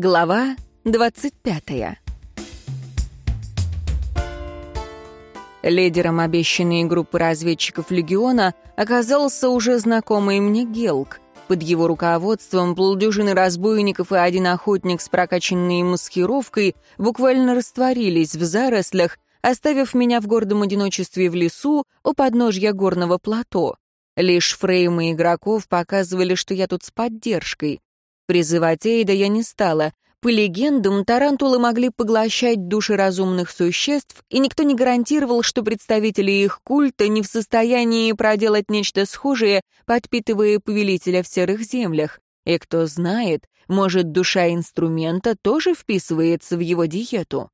Глава 25. Лидером обещанной группы разведчиков Легиона оказался уже знакомый мне Гелк. Под его руководством полдюжины разбойников и один охотник с прокачанной маскировкой буквально растворились в зарослях, оставив меня в гордом одиночестве в лесу у подножья горного плато. Лишь фреймы игроков показывали, что я тут с поддержкой. Призывать Эйда я не стала. По легендам, тарантулы могли поглощать души разумных существ, и никто не гарантировал, что представители их культа не в состоянии проделать нечто схожее, подпитывая повелителя в серых землях. И кто знает, может, душа инструмента тоже вписывается в его диету.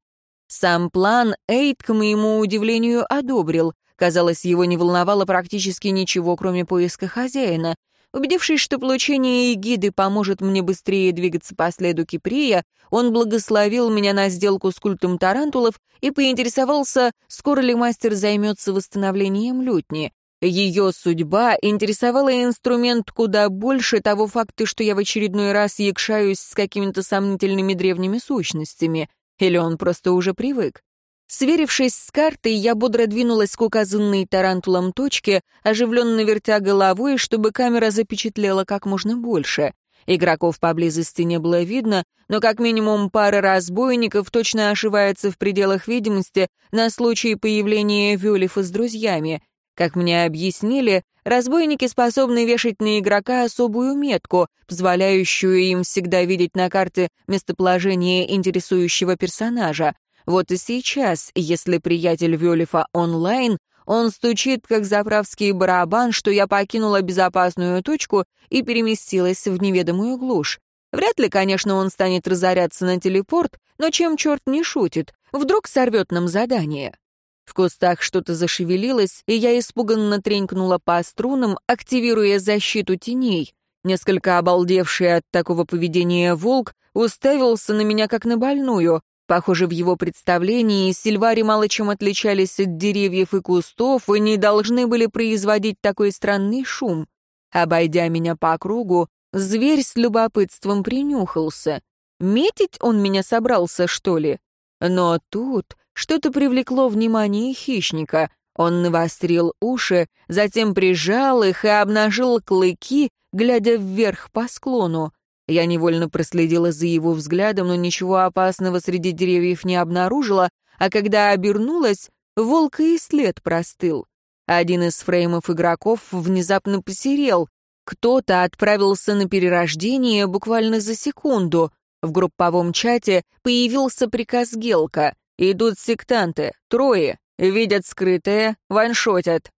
Сам план Эйд, к моему удивлению, одобрил. Казалось, его не волновало практически ничего, кроме поиска хозяина. Убедившись, что получение эгиды поможет мне быстрее двигаться по следу Киприя, он благословил меня на сделку с культом тарантулов и поинтересовался, скоро ли мастер займется восстановлением лютни. Ее судьба интересовала инструмент куда больше того факта, что я в очередной раз якшаюсь с какими-то сомнительными древними сущностями. Или он просто уже привык. Сверившись с картой, я бодро двинулась к указанной тарантулом точке, оживленно вертя головой, чтобы камера запечатлела как можно больше. Игроков поблизости не было видно, но как минимум пара разбойников точно ошивается в пределах видимости на случай появления Вюлифа с друзьями. Как мне объяснили, разбойники способны вешать на игрока особую метку, позволяющую им всегда видеть на карте местоположение интересующего персонажа. Вот и сейчас, если приятель Вёлифа онлайн, он стучит, как заправский барабан, что я покинула безопасную точку и переместилась в неведомую глушь. Вряд ли, конечно, он станет разоряться на телепорт, но чем черт не шутит, вдруг сорвет нам задание. В кустах что-то зашевелилось, и я испуганно тренькнула по струнам, активируя защиту теней. Несколько обалдевший от такого поведения волк уставился на меня как на больную, Похоже, в его представлении сильвари мало чем отличались от деревьев и кустов и не должны были производить такой странный шум. Обойдя меня по кругу, зверь с любопытством принюхался. Метить он меня собрался, что ли? Но тут что-то привлекло внимание хищника. Он навострил уши, затем прижал их и обнажил клыки, глядя вверх по склону. Я невольно проследила за его взглядом, но ничего опасного среди деревьев не обнаружила, а когда обернулась, волк и след простыл. Один из фреймов игроков внезапно посерел. Кто-то отправился на перерождение буквально за секунду. В групповом чате появился приказ Гелка. Идут сектанты, трое, видят скрытое, ваншотят.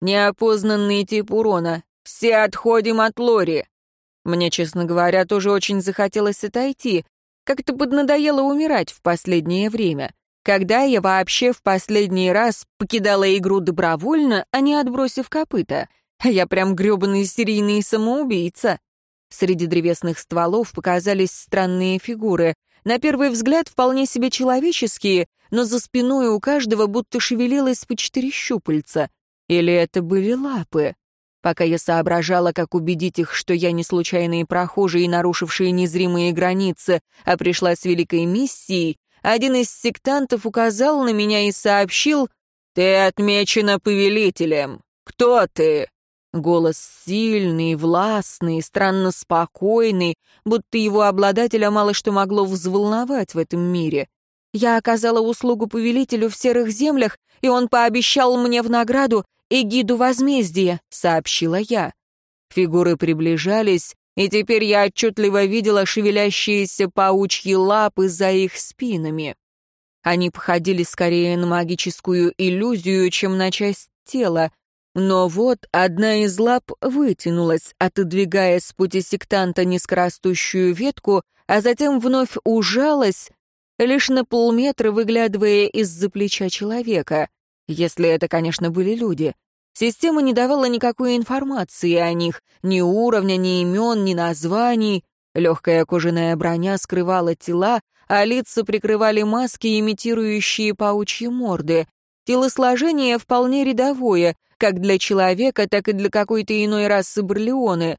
Неопознанный тип урона. Все отходим от Лори. Мне, честно говоря, тоже очень захотелось отойти. Как-то поднадоело умирать в последнее время. Когда я вообще в последний раз покидала игру добровольно, а не отбросив копыта? Я прям грёбаный серийный самоубийца. Среди древесных стволов показались странные фигуры. На первый взгляд вполне себе человеческие, но за спиной у каждого будто шевелилось по четыре щупальца. Или это были лапы? Пока я соображала, как убедить их, что я не случайные прохожие, нарушившие незримые границы, а пришла с великой миссией, один из сектантов указал на меня и сообщил «Ты отмечена повелителем. Кто ты?» Голос сильный, властный, странно спокойный, будто его обладателя мало что могло взволновать в этом мире. Я оказала услугу повелителю в серых землях, и он пообещал мне в награду эгиду возмездия», — сообщила я. Фигуры приближались, и теперь я отчетливо видела шевелящиеся паучьи лапы за их спинами. Они походили скорее на магическую иллюзию, чем на часть тела, но вот одна из лап вытянулась, отодвигая с пути сектанта низкорастущую ветку, а затем вновь ужалась, лишь на полметра выглядывая из-за плеча человека. Если это, конечно, были люди. Система не давала никакой информации о них, ни уровня, ни имен, ни названий. Легкая кожаная броня скрывала тела, а лица прикрывали маски, имитирующие паучьи морды. Телосложение вполне рядовое, как для человека, так и для какой-то иной расы Барлеоны.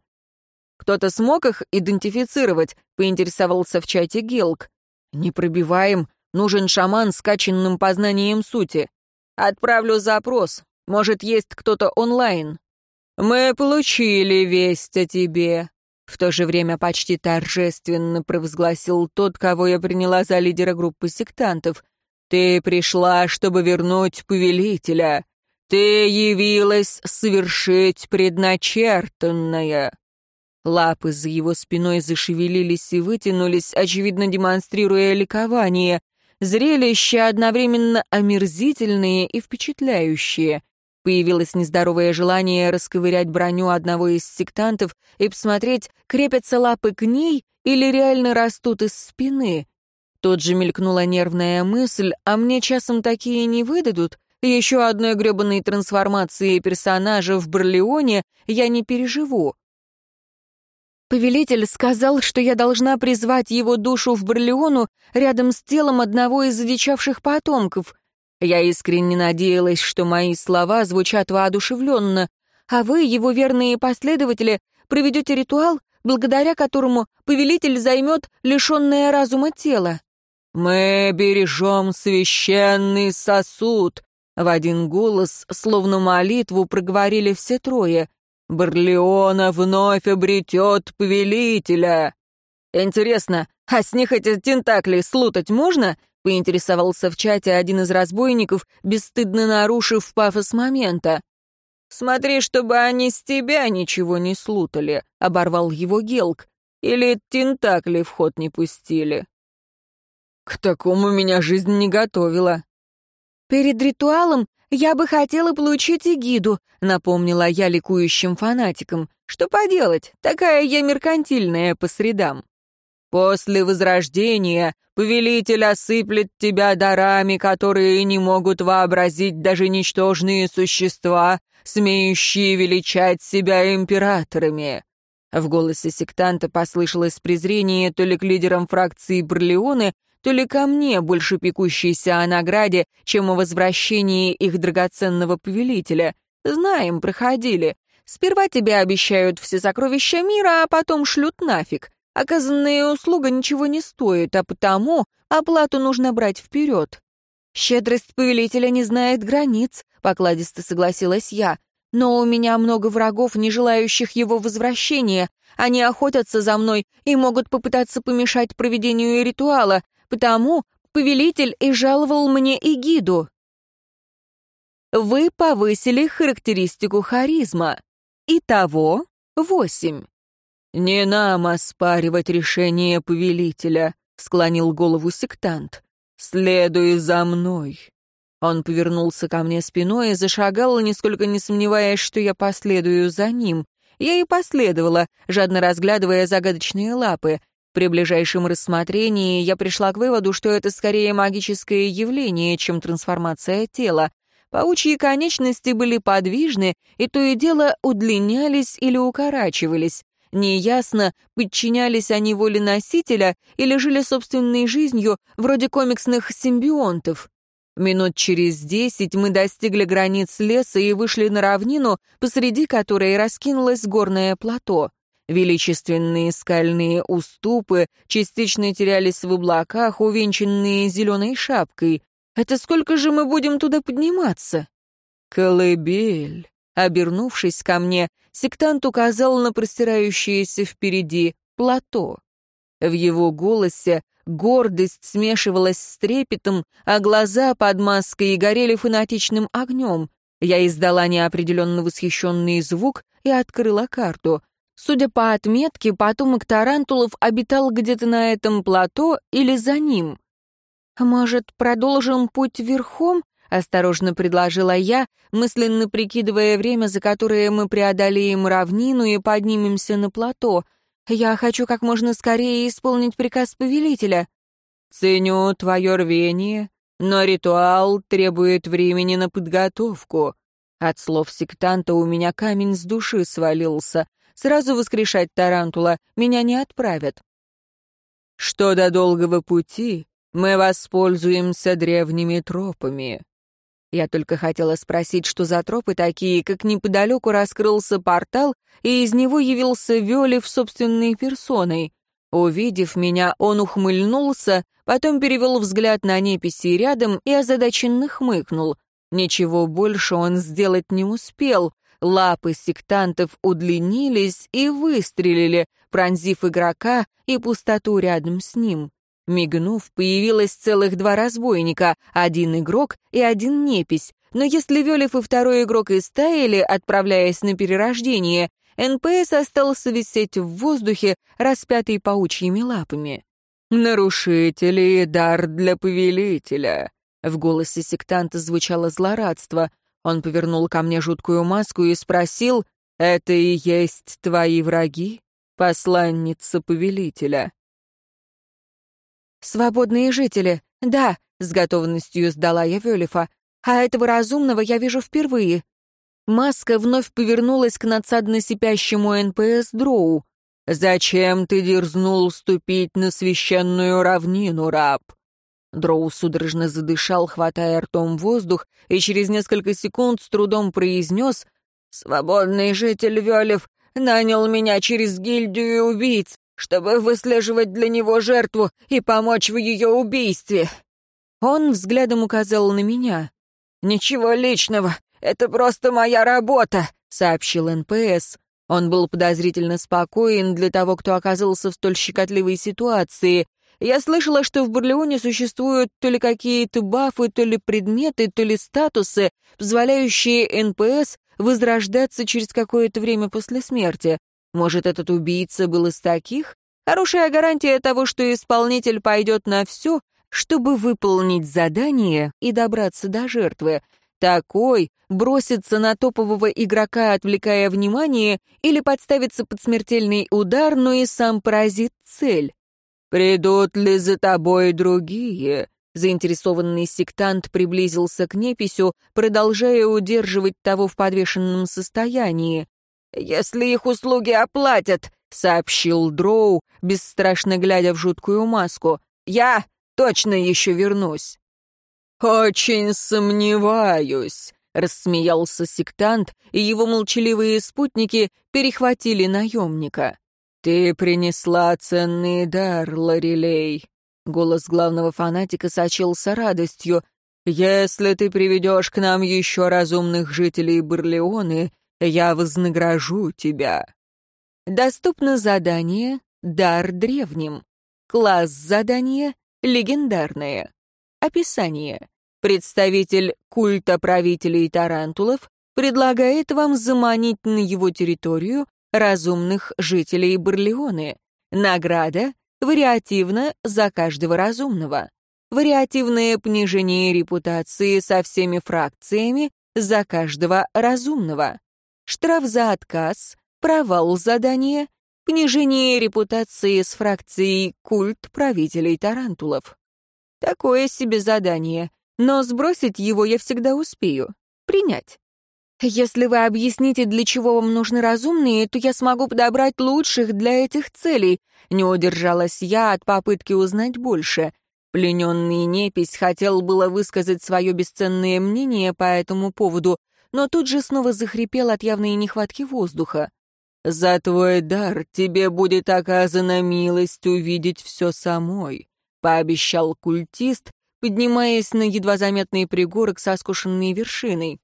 Кто-то смог их идентифицировать?» — поинтересовался в чате Гелк. «Не пробиваем. Нужен шаман с каченным познанием сути. Отправлю запрос. Может, есть кто-то онлайн?» «Мы получили весть о тебе», — в то же время почти торжественно провозгласил тот, кого я приняла за лидера группы сектантов. «Ты пришла, чтобы вернуть повелителя. Ты явилась совершить предначертанное». Лапы за его спиной зашевелились и вытянулись, очевидно демонстрируя ликование. Зрелище одновременно омерзительное и впечатляющее. Появилось нездоровое желание расковырять броню одного из сектантов и посмотреть, крепятся лапы к ней или реально растут из спины. Тут же мелькнула нервная мысль, а мне часом такие не выдадут? Еще одной гребаной трансформации персонажа в Барлеоне я не переживу. Повелитель сказал, что я должна призвать его душу в Барлеону рядом с телом одного из задичавших потомков. Я искренне надеялась, что мои слова звучат воодушевленно, а вы, его верные последователи, проведете ритуал, благодаря которому повелитель займет лишенное разума тело. «Мы бережем священный сосуд», — в один голос, словно молитву, проговорили все трое. Барлеона вновь обретет повелителя. Интересно, а с них эти тентакли слутать можно? Поинтересовался в чате один из разбойников, бесстыдно нарушив пафос момента. «Смотри, чтобы они с тебя ничего не слутали», — оборвал его Гелк. «Или тентакли в ход не пустили». «К такому меня жизнь не готовила». «Перед ритуалом «Я бы хотела получить эгиду», — напомнила я ликующим фанатикам. «Что поделать, такая я меркантильная по средам». «После возрождения повелитель осыплет тебя дарами, которые не могут вообразить даже ничтожные существа, смеющие величать себя императорами». В голосе сектанта послышалось презрение то ли к лидерам фракции Барлеоны, то ли ко мне, больше пекущейся о награде, чем о возвращении их драгоценного повелителя. Знаем, проходили. Сперва тебе обещают все сокровища мира, а потом шлют нафиг. Оказанная услуга ничего не стоит, а потому оплату нужно брать вперед. «Щедрость повелителя не знает границ», — покладисто согласилась я. «Но у меня много врагов, не желающих его возвращения. Они охотятся за мной и могут попытаться помешать проведению ритуала, потому повелитель и жаловал мне и гиду. Вы повысили характеристику харизма. Итого восемь. «Не нам оспаривать решение повелителя», — склонил голову сектант. «Следуй за мной». Он повернулся ко мне спиной и зашагал, нисколько не сомневаясь, что я последую за ним. Я и последовала, жадно разглядывая загадочные лапы. При ближайшем рассмотрении я пришла к выводу, что это скорее магическое явление, чем трансформация тела. Паучьи конечности были подвижны, и то и дело удлинялись или укорачивались. Неясно, подчинялись они воле носителя или жили собственной жизнью, вроде комиксных симбионтов. Минут через десять мы достигли границ леса и вышли на равнину, посреди которой раскинулось горное плато. Величественные скальные уступы частично терялись в облаках, увенчанные зеленой шапкой. Это сколько же мы будем туда подниматься? Колыбель. Обернувшись ко мне, сектант указал на простирающееся впереди плато. В его голосе гордость смешивалась с трепетом, а глаза под маской горели фанатичным огнем. Я издала неопределенно восхищенный звук и открыла карту. Судя по отметке, потомок тарантулов обитал где-то на этом плато или за ним. «Может, продолжим путь верхом?» — осторожно предложила я, мысленно прикидывая время, за которое мы преодолеем равнину и поднимемся на плато. «Я хочу как можно скорее исполнить приказ повелителя». «Ценю твое рвение, но ритуал требует времени на подготовку». От слов сектанта у меня камень с души свалился. Сразу воскрешать тарантула меня не отправят. Что до долгого пути, мы воспользуемся древними тропами. Я только хотела спросить, что за тропы такие, как неподалеку раскрылся портал, и из него явился Вёлев собственной персоной. Увидев меня, он ухмыльнулся, потом перевел взгляд на неписи рядом и озадаченно хмыкнул. Ничего больше он сделать не успел. Лапы сектантов удлинились и выстрелили, пронзив игрока и пустоту рядом с ним. Мигнув, появилось целых два разбойника, один игрок и один непись. Но если Велев и второй игрок и отправляясь на перерождение, НПС остался висеть в воздухе, распятый паучьими лапами. «Нарушители — дар для повелителя», в голосе сектанта звучало злорадство. Он повернул ко мне жуткую маску и спросил, «Это и есть твои враги, посланница повелителя?» «Свободные жители, да», — с готовностью сдала я Велифа. «А этого разумного я вижу впервые». Маска вновь повернулась к надсадно сипящему НПС Дроу. «Зачем ты дерзнул ступить на священную равнину, раб? Дроу судорожно задышал, хватая ртом воздух, и через несколько секунд с трудом произнес «Свободный житель Велев нанял меня через гильдию убийц, чтобы выслеживать для него жертву и помочь в ее убийстве». Он взглядом указал на меня. «Ничего личного, это просто моя работа», — сообщил НПС. Он был подозрительно спокоен для того, кто оказался в столь щекотливой ситуации. Я слышала, что в Барлеоне существуют то ли какие-то бафы, то ли предметы, то ли статусы, позволяющие НПС возрождаться через какое-то время после смерти. Может, этот убийца был из таких? Хорошая гарантия того, что исполнитель пойдет на все, чтобы выполнить задание и добраться до жертвы. Такой бросится на топового игрока, отвлекая внимание, или подставится под смертельный удар, но и сам поразит цель. «Придут ли за тобой другие?» Заинтересованный сектант приблизился к неписю, продолжая удерживать того в подвешенном состоянии. «Если их услуги оплатят», — сообщил Дроу, бесстрашно глядя в жуткую маску, — «я точно еще вернусь». «Очень сомневаюсь», — рассмеялся сектант, и его молчаливые спутники перехватили наемника. «Ты принесла ценный дар, Лорелей!» Голос главного фанатика сочился радостью. «Если ты приведешь к нам еще разумных жителей Барлеоны, я вознагражу тебя». Доступно задание «Дар древним». Класс задания «Легендарное». Описание. Представитель культа правителей тарантулов предлагает вам заманить на его территорию разумных жителей Барлеоны. Награда вариативна за каждого разумного. Вариативное понижение репутации со всеми фракциями за каждого разумного. Штраф за отказ, провал задания, понижение репутации с фракцией культ правителей тарантулов. Такое себе задание, но сбросить его я всегда успею. Принять. Если вы объясните, для чего вам нужны разумные, то я смогу подобрать лучших для этих целей. Не удержалась я от попытки узнать больше. Плененный непись хотел было высказать свое бесценное мнение по этому поводу, но тут же снова захрипел от явной нехватки воздуха. «За твой дар тебе будет оказана милость увидеть все самой», — пообещал культист, поднимаясь на едва заметный пригорок со скушенной вершиной.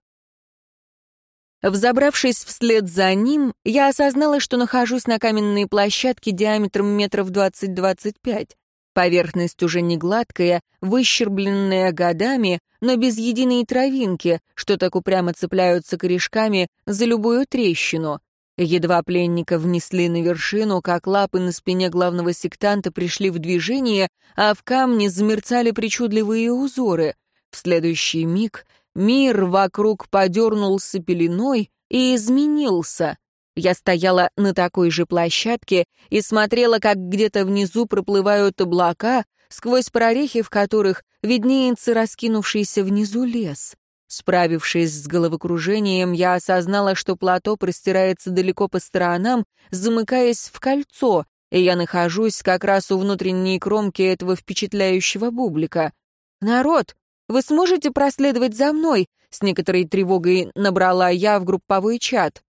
Взобравшись вслед за ним, я осознала, что нахожусь на каменной площадке диаметром метров 20-25. Поверхность уже не гладкая, выщербленная годами, но без единой травинки, что так упрямо цепляются корешками за любую трещину. Едва пленника внесли на вершину, как лапы на спине главного сектанта пришли в движение, а в камне замерцали причудливые узоры. В следующий миг Мир вокруг подернулся пеленой и изменился. Я стояла на такой же площадке и смотрела, как где-то внизу проплывают облака, сквозь прорехи в которых виднеется раскинувшийся внизу лес. Справившись с головокружением, я осознала, что плато простирается далеко по сторонам, замыкаясь в кольцо, и я нахожусь как раз у внутренней кромки этого впечатляющего бублика. «Народ, вы сможете проследовать за мной?» с некоторой тревогой набрала я в групповой чат.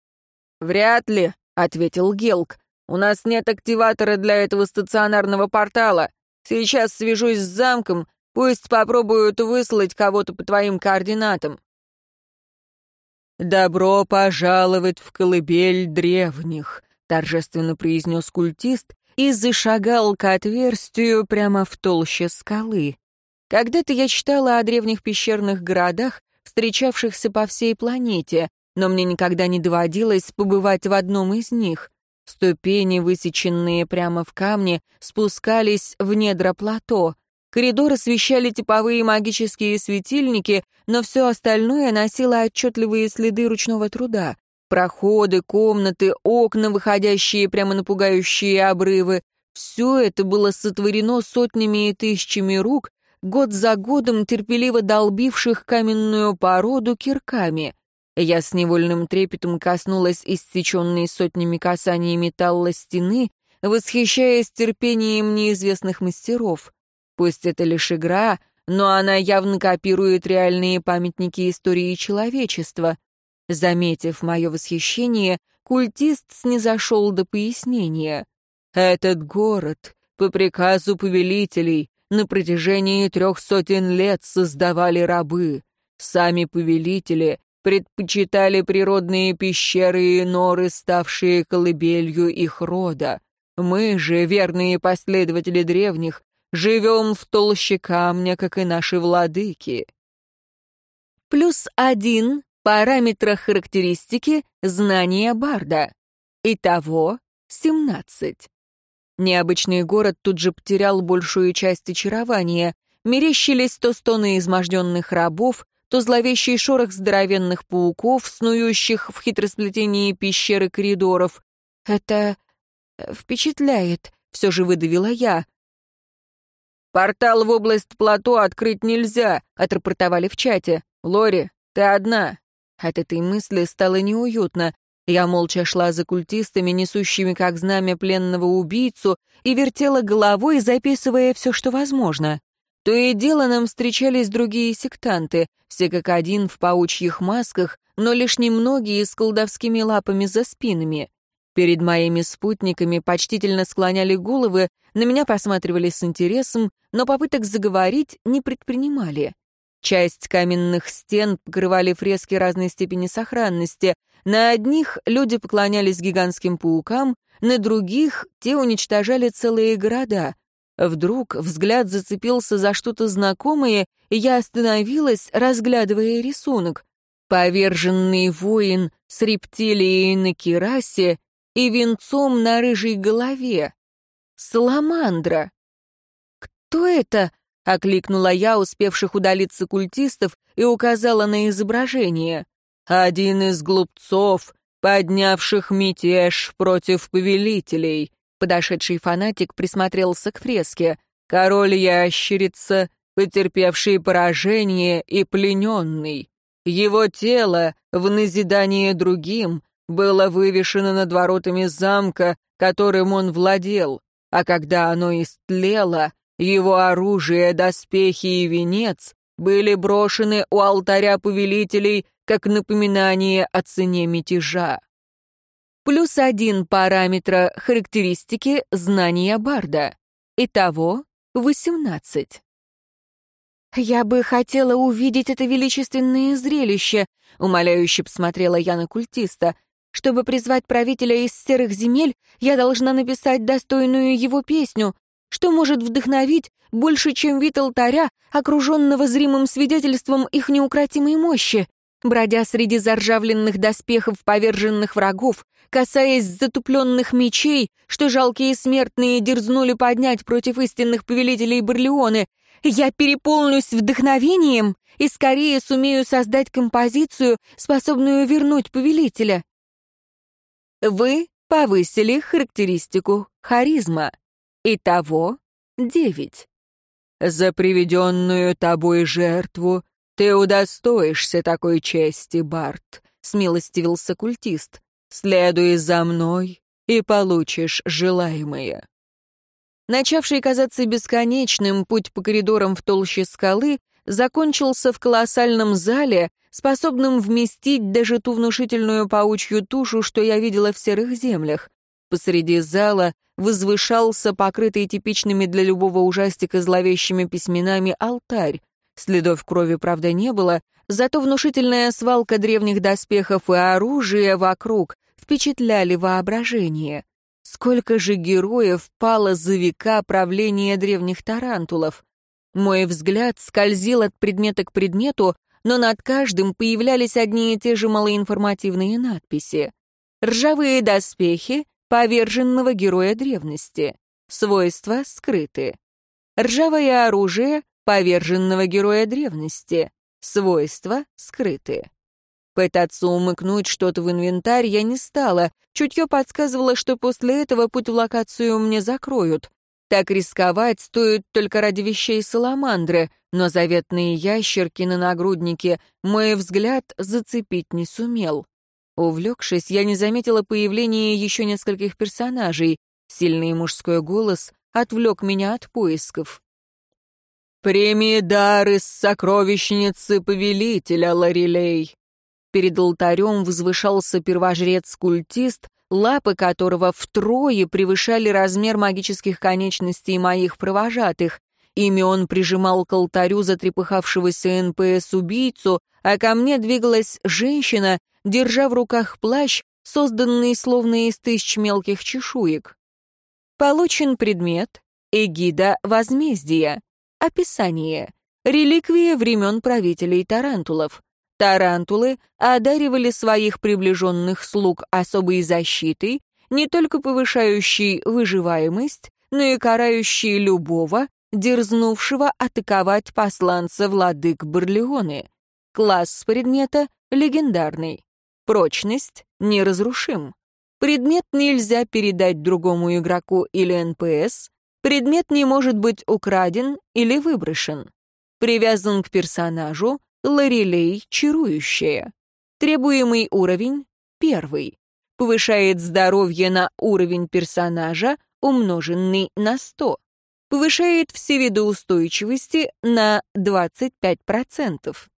«Вряд ли», — ответил Гелк. «У нас нет активатора для этого стационарного портала. Сейчас свяжусь с замком, пусть попробуют выслать кого-то по твоим координатам». «Добро пожаловать в колыбель древних», — торжественно произнес культист и зашагал к отверстию прямо в толще скалы. Когда-то я читала о древних пещерных городах, встречавшихся по всей планете, но мне никогда не доводилось побывать в одном из них. Ступени, высеченные прямо в камне, спускались в недра плато. Коридор освещали типовые магические светильники, но все остальное носило отчетливые следы ручного труда. Проходы, комнаты, окна, выходящие прямо на пугающие обрывы. Все это было сотворено сотнями и тысячами рук, год за годом терпеливо долбивших каменную породу кирками. Я с невольным трепетом коснулась истеченной сотнями касаний металла стены, восхищаясь терпением неизвестных мастеров. Пусть это лишь игра, но она явно копирует реальные памятники истории человечества. Заметив мое восхищение, культист снизошел до пояснения. «Этот город, по приказу повелителей, на протяжении трех сотен лет создавали рабы. Сами повелители предпочитали природные пещеры и норы, ставшие колыбелью их рода. Мы же, верные последователи древних, живем в толще камня, как и наши владыки. Плюс один Параметра характеристики знания Барда. Итого 17. Необычный город тут же потерял большую часть очарования. Мерещились то стоны изможденных рабов, то зловещий шорох здоровенных пауков, снующих в хитросплетении пещеры коридоров. «Это впечатляет», — все же выдавила я. «Портал в область плато открыть нельзя», — отрапортовали в чате. «Лори, ты одна, от этой мысли стало неуютно. Я молча шла за культистами, несущими как знамя пленного убийцу, и вертела головой, записывая все, что возможно. То и дело нам встречались другие сектанты, все как один в паучьих масках, но лишь немногие с колдовскими лапами за спинами. Перед моими спутниками почтительно склоняли головы, на меня посматривали с интересом, но попыток заговорить не предпринимали. Часть каменных стен покрывали фрески разной степени сохранности. На одних люди поклонялись гигантским паукам, на других те уничтожали целые города. Вдруг взгляд зацепился за что-то знакомое, и я остановилась, разглядывая рисунок. Поверженный воин с рептилией на кирасе и венцом на рыжей голове. Саламандра. «Кто это?» — окликнула я успевших удалиться культистов и указала на изображение. «Один из глупцов, поднявших мятеж против повелителей». Подошедший фанатик присмотрелся к фреске. «Король ящерица, потерпевший поражение и плененный. Его тело, в назидание другим, было вывешено над воротами замка, которым он владел, а когда оно истлело, его оружие, доспехи и венец были брошены у алтаря повелителей как напоминание о цене мятежа. Плюс один параметра характеристики знания Барда. Итого 18. «Я бы хотела увидеть это величественное зрелище», — умоляюще посмотрела я на культиста. «Чтобы призвать правителя из серых земель, я должна написать достойную его песню, что может вдохновить больше, чем вид алтаря, окруженного зримым свидетельством их неукротимой мощи? Бродя среди заржавленных доспехов поверженных врагов, касаясь затупленных мечей, что жалкие смертные дерзнули поднять против истинных повелителей Барлеоны, я переполнюсь вдохновением и скорее сумею создать композицию, способную вернуть повелителя. Вы повысили характеристику харизма. Итого девять. За приведенную тобой жертву ты удостоишься такой чести, Барт, смилостивился культист. Следуй за мной и получишь желаемое. Начавший казаться бесконечным путь по коридорам в толще скалы закончился в колоссальном зале, способном вместить даже ту внушительную паучью тушу, что я видела в серых землях. Посреди зала возвышался покрытый типичными для любого ужастика зловещими письменами алтарь. Следов крови, правда, не было, зато внушительная свалка древних доспехов и оружия вокруг впечатляли воображение. Сколько же героев пало за века правления древних тарантулов? Мой взгляд скользил от предмета к предмету, но над каждым появлялись одни и те же малоинформативные надписи. «Ржавые доспехи поверженного героя древности. Свойства скрыты. Ржавое оружие поверженного героя древности. Свойства скрыты. Пытаться умыкнуть что-то в инвентарь я не стала. Чутье подсказывало, что после этого путь в локацию мне закроют. Так рисковать стоит только ради вещей саламандры, но заветные ящерки на нагруднике мой взгляд зацепить не сумел. Увлекшись, я не заметила появления еще нескольких персонажей. Сильный мужской голос отвлек меня от поисков. «Прими дар из сокровищницы повелителя, Ларилей!» Перед алтарем возвышался первожрец-культист, лапы которого втрое превышали размер магических конечностей моих провожатых. Ими он прижимал к алтарю затрепыхавшегося НПС-убийцу, а ко мне двигалась женщина, держа в руках плащ, созданный словно из тысяч мелких чешуек. Получен предмет «Эгида возмездия». Описание. Реликвия времен правителей тарантулов. Тарантулы одаривали своих приближенных слуг особой защитой, не только повышающей выживаемость, но и карающей любого, дерзнувшего атаковать посланца владык Барлеоны. Класс предмета — легендарный. Прочность — неразрушим. Предмет нельзя передать другому игроку или НПС, Предмет не может быть украден или выброшен. Привязан к персонажу Лорелей чарующая. Требуемый уровень — первый. Повышает здоровье на уровень персонажа, умноженный на 100. Повышает все виды устойчивости на 25%.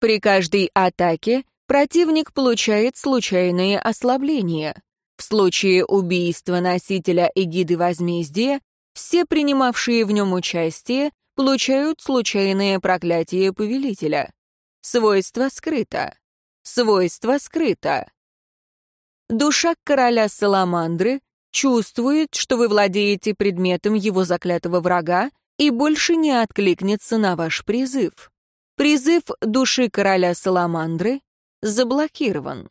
При каждой атаке противник получает случайные ослабления. В случае убийства носителя эгиды возмездия все принимавшие в нем участие получают случайное проклятие повелителя. Свойство скрыто. Свойство скрыто. Душа короля Саламандры чувствует, что вы владеете предметом его заклятого врага и больше не откликнется на ваш призыв. Призыв души короля Саламандры заблокирован.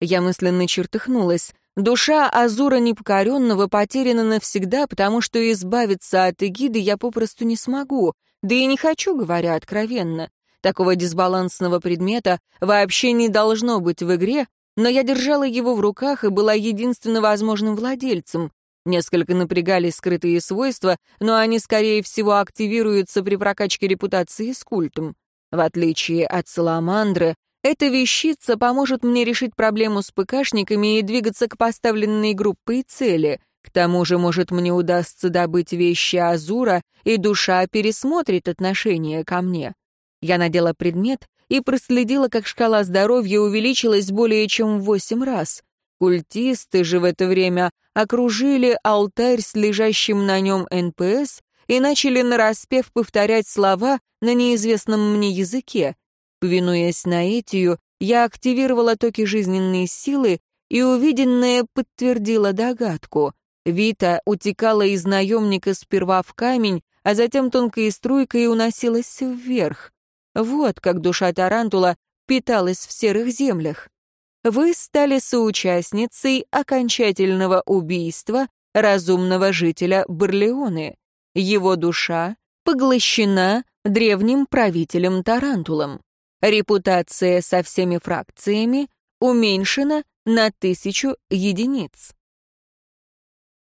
Я мысленно чертыхнулась. Душа Азура Непокоренного потеряна навсегда, потому что избавиться от эгиды я попросту не смогу, да и не хочу, говоря откровенно. Такого дисбалансного предмета вообще не должно быть в игре, но я держала его в руках и была единственно возможным владельцем. Несколько напрягали скрытые свойства, но они, скорее всего, активируются при прокачке репутации с культом. В отличие от Саламандры, эта вещица поможет мне решить проблему с ПКшниками и двигаться к поставленной группой цели. К тому же, может, мне удастся добыть вещи Азура, и душа пересмотрит отношение ко мне. Я надела предмет и проследила, как шкала здоровья увеличилась более чем в восемь раз. Культисты же в это время окружили алтарь с лежащим на нем НПС и начали нараспев повторять слова на неизвестном мне языке. Повинуясь наитию, я активировала токи жизненной силы, и увиденное подтвердило догадку. Вита утекала из наемника сперва в камень, а затем тонкой струйкой уносилась вверх. Вот как душа Тарантула питалась в серых землях. Вы стали соучастницей окончательного убийства разумного жителя Барлеоны. Его душа поглощена древним правителем Тарантулом. Репутация со всеми фракциями уменьшена на тысячу единиц.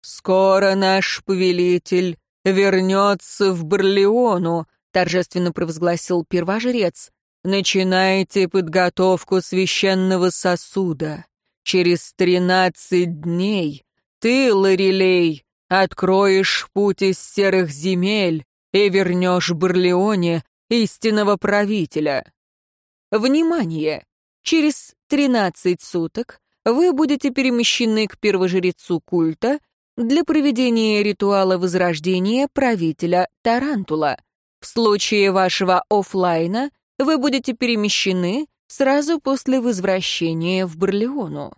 «Скоро наш повелитель вернется в Барлеону», торжественно провозгласил первожрец. «Начинайте подготовку священного сосуда. Через тринадцать дней ты, Лорелей, откроешь путь из серых земель и вернешь Барлеоне истинного правителя. Внимание! Через 13 суток вы будете перемещены к первожрецу культа для проведения ритуала возрождения правителя Тарантула. В случае вашего офлайна вы будете перемещены сразу после возвращения в Барлеону.